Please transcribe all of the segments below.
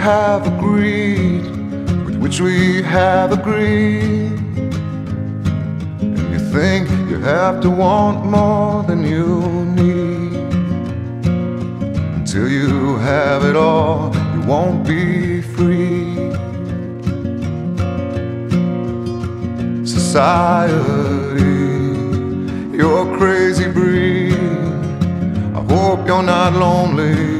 have agreed, with which we have agreed. And you think you have to want more than you need. Until you have it all, you won't be free. Society, you're a crazy breed. I hope you're not lonely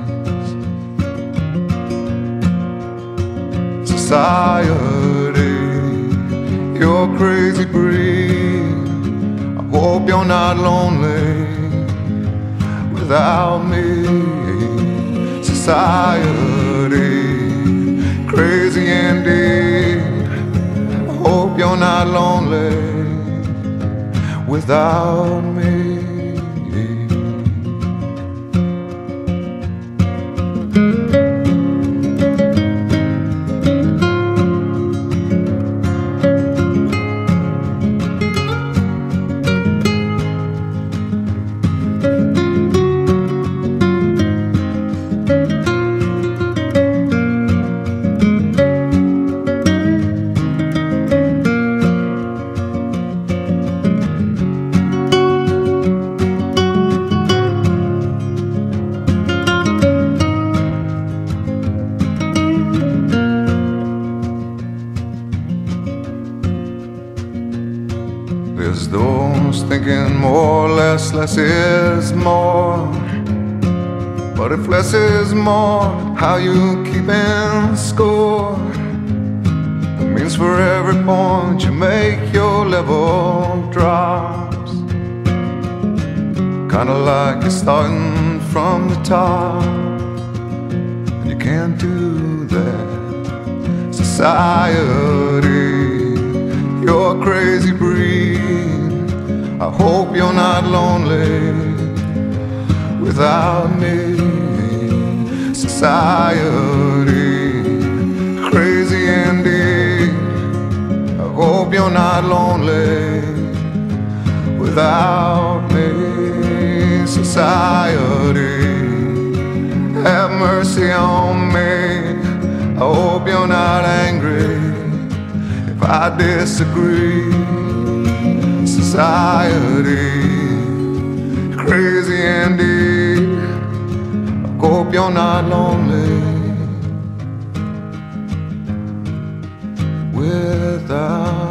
Society, you're crazy breed. I hope you're not lonely without me. Society, crazy indeed. I hope you're not lonely without me. Those thinking more, less, less is more. But if less is more, how you keeping score? It means for every point you make, your level drops. Kinda like you're starting from the top, and you can't do that. Society, you're crazy breed. I hope you're not lonely without me. Society, crazy indeed. I hope you're not lonely without me. Society, have mercy on me. I hope you're not angry if I disagree. Society, crazy indeed. I hope you're not lonely without.